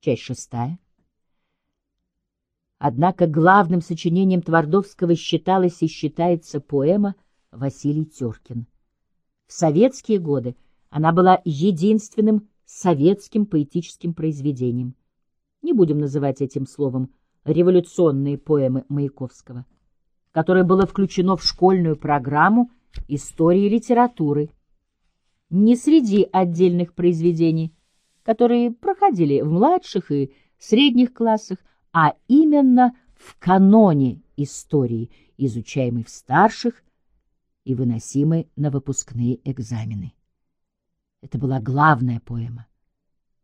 Часть шестая. Однако главным сочинением Твардовского считалась и считается поэма «Василий Теркин». В советские годы она была единственным советским поэтическим произведением. Не будем называть этим словом революционные поэмы Маяковского, которое было включено в школьную программу истории литературы. Не среди отдельных произведений, которые проходили в младших и средних классах, а именно в каноне истории, изучаемой в старших и выносимой на выпускные экзамены. Это была главная поэма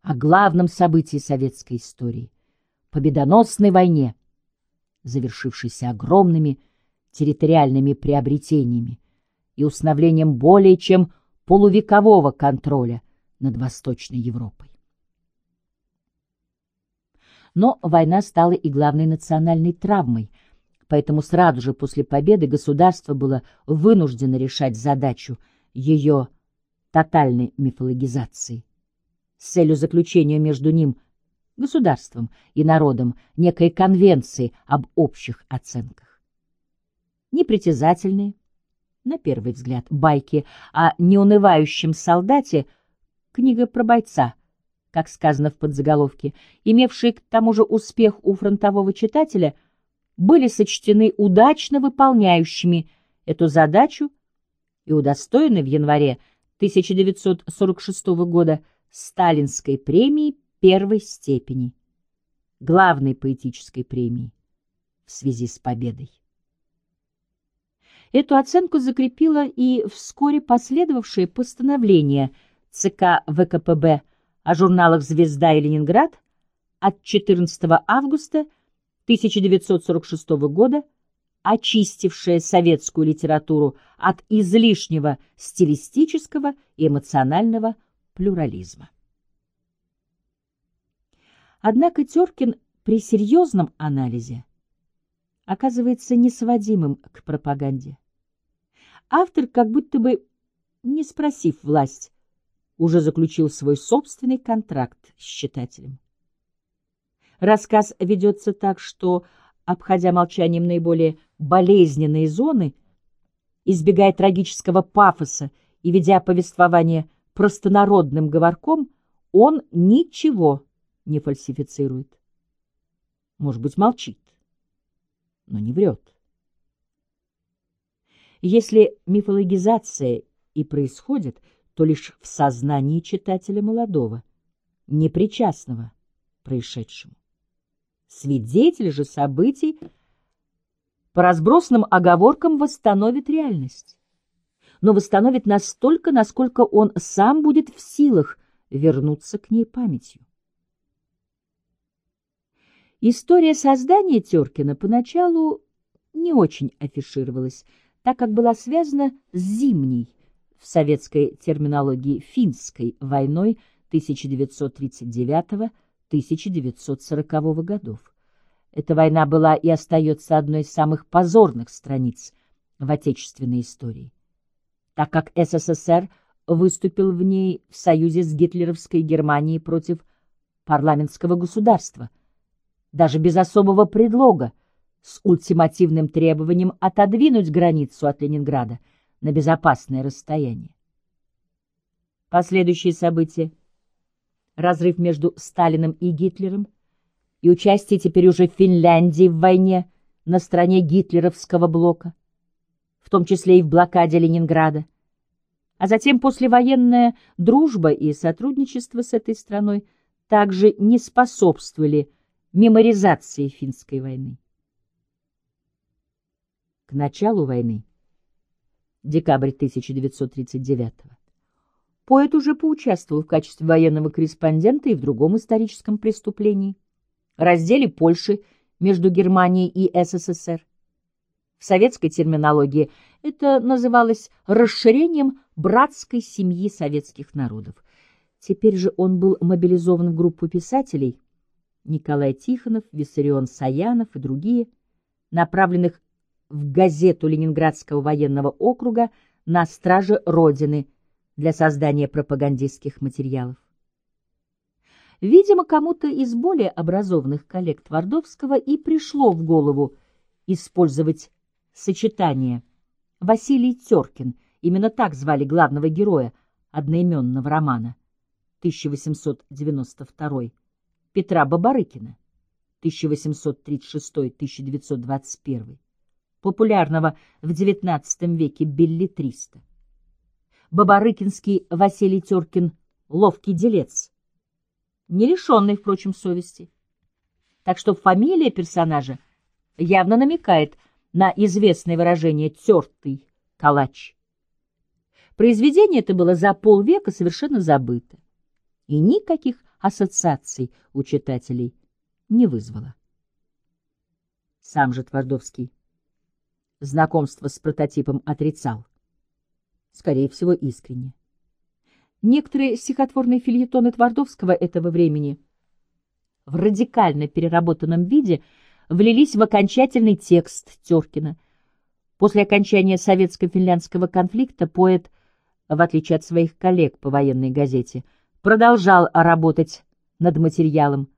о главном событии советской истории — победоносной войне, завершившейся огромными территориальными приобретениями и установлением более чем полувекового контроля над Восточной Европой. Но война стала и главной национальной травмой, поэтому сразу же после победы государство было вынуждено решать задачу ее тотальной мифологизации с целью заключения между ним, государством и народом, некой конвенции об общих оценках. Непритязательные, на первый взгляд, байки о неунывающем солдате, книга про бойца — как сказано в подзаголовке, имевшие к тому же успех у фронтового читателя, были сочтены удачно выполняющими эту задачу и удостоены в январе 1946 года Сталинской премии первой степени, главной поэтической премии в связи с победой. Эту оценку закрепило и вскоре последовавшее постановление ЦК ВКПБ о журналах «Звезда» и «Ленинград» от 14 августа 1946 года, очистившая советскую литературу от излишнего стилистического и эмоционального плюрализма. Однако Теркин при серьезном анализе оказывается несводимым к пропаганде. Автор, как будто бы не спросив власть, уже заключил свой собственный контракт с читателем. Рассказ ведется так, что, обходя молчанием наиболее болезненные зоны, избегая трагического пафоса и ведя повествование простонародным говорком, он ничего не фальсифицирует. Может быть, молчит, но не врет. Если мифологизация и происходит – то лишь в сознании читателя молодого, непричастного происшедшему. Свидетель же событий по разбросанным оговоркам восстановит реальность, но восстановит настолько, насколько он сам будет в силах вернуться к ней памятью. История создания Теркина поначалу не очень афишировалась, так как была связана с зимней, в советской терминологии финской войной 1939-1940 годов. Эта война была и остается одной из самых позорных страниц в отечественной истории, так как СССР выступил в ней в союзе с гитлеровской Германией против парламентского государства, даже без особого предлога, с ультимативным требованием отодвинуть границу от Ленинграда – на безопасное расстояние. Последующие события, разрыв между Сталиным и Гитлером и участие теперь уже Финляндии в войне на стороне гитлеровского блока, в том числе и в блокаде Ленинграда, а затем послевоенная дружба и сотрудничество с этой страной также не способствовали меморизации финской войны. К началу войны декабрь 1939 Поэт уже поучаствовал в качестве военного корреспондента и в другом историческом преступлении — разделе Польши между Германией и СССР. В советской терминологии это называлось расширением братской семьи советских народов. Теперь же он был мобилизован в группу писателей Николай Тихонов, Виссарион Саянов и другие, направленных в газету Ленинградского военного округа на страже Родины для создания пропагандистских материалов. Видимо, кому-то из более образованных коллег Твардовского и пришло в голову использовать сочетание Василий Теркин, именно так звали главного героя одноименного романа, 1892, Петра Бабарыкина, 1836-1921, популярного в XIX веке билетриста. Бабарыкинский Василий Теркин — ловкий делец, не лишенный, впрочем, совести. Так что фамилия персонажа явно намекает на известное выражение «тертый калач». Произведение это было за полвека совершенно забыто, и никаких ассоциаций у читателей не вызвало. Сам же Твардовский знакомство с прототипом отрицал, скорее всего, искренне. Некоторые стихотворные фильетоны Твардовского этого времени в радикально переработанном виде влились в окончательный текст Теркина. После окончания советско-финляндского конфликта поэт, в отличие от своих коллег по военной газете, продолжал работать над материалом,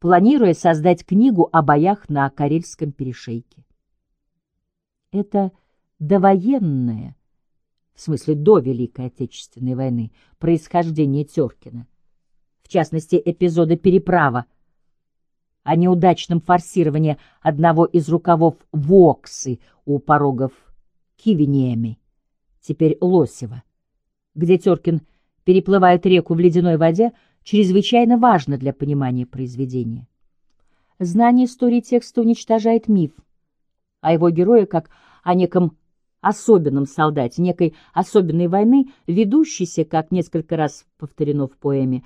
планируя создать книгу о боях на Карельском перешейке. Это довоенное, в смысле до Великой Отечественной войны, происхождение Теркина, в частности эпизода «Переправа», о неудачном форсировании одного из рукавов Воксы у порогов Кивинеми, теперь Лосева, где Теркин переплывает реку в ледяной воде, чрезвычайно важно для понимания произведения. Знание истории текста уничтожает миф, а его герое как о неком особенном солдате некой особенной войны, ведущейся, как несколько раз повторено в поэме,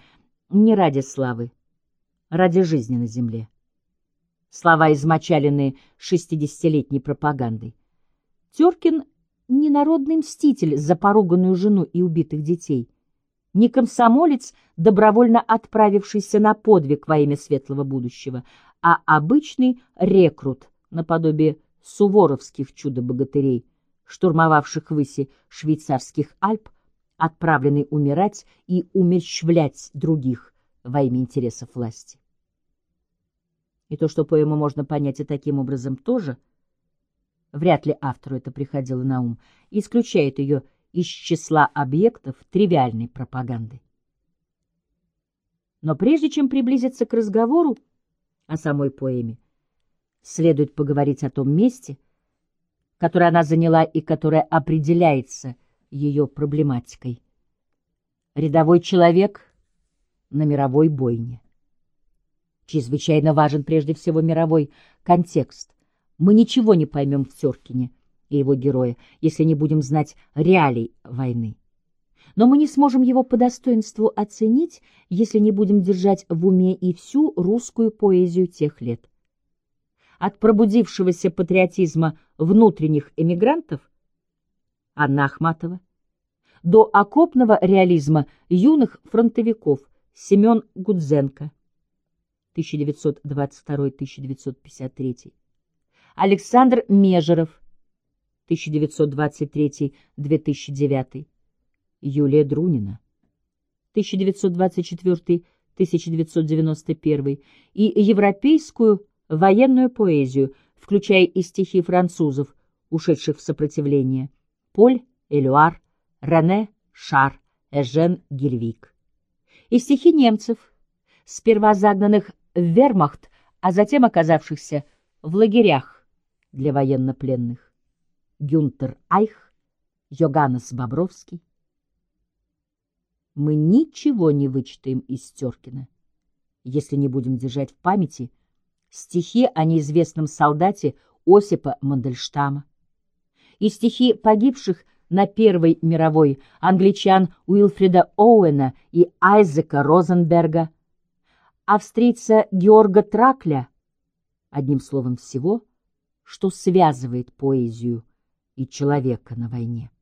не ради славы, ради жизни на земле. Слова, измочаленные шестидесятилетней пропагандой. Теркин — не народный мститель за поруганную жену и убитых детей, не комсомолец, добровольно отправившийся на подвиг во имя светлого будущего, а обычный рекрут наподобие суворовских чудо-богатырей — штурмовавших выси швейцарских Альп, отправленный умирать и умерщвлять других во имя интересов власти. И то, что поэму можно понять и таким образом тоже, вряд ли автору это приходило на ум, исключает ее из числа объектов тривиальной пропаганды. Но прежде чем приблизиться к разговору о самой поэме, следует поговорить о том месте, которое она заняла и которое определяется ее проблематикой. Рядовой человек на мировой бойне. Чрезвычайно важен прежде всего мировой контекст. Мы ничего не поймем в Теркине и его герое, если не будем знать реалий войны. Но мы не сможем его по достоинству оценить, если не будем держать в уме и всю русскую поэзию тех лет от пробудившегося патриотизма внутренних эмигрантов Анна Ахматова до окопного реализма юных фронтовиков Семен Гудзенко 1922-1953, Александр Межеров 1923-2009, Юлия Друнина 1924-1991 и европейскую военную поэзию, включая и стихи французов, ушедших в сопротивление, Поль Элюар, Рене Шар, Эжен Гильвик. И стихи немцев, сперва загнанных в вермахт, а затем оказавшихся в лагерях для военнопленных. Гюнтер Айх, Йоганнес Бобровский. Мы ничего не вычитаем из Теркина, если не будем держать в памяти – стихи о неизвестном солдате Осипа Мандельштама и стихи погибших на Первой мировой англичан Уилфрида Оуэна и Айзека Розенберга, австрийца Георга Тракля, одним словом всего, что связывает поэзию и человека на войне.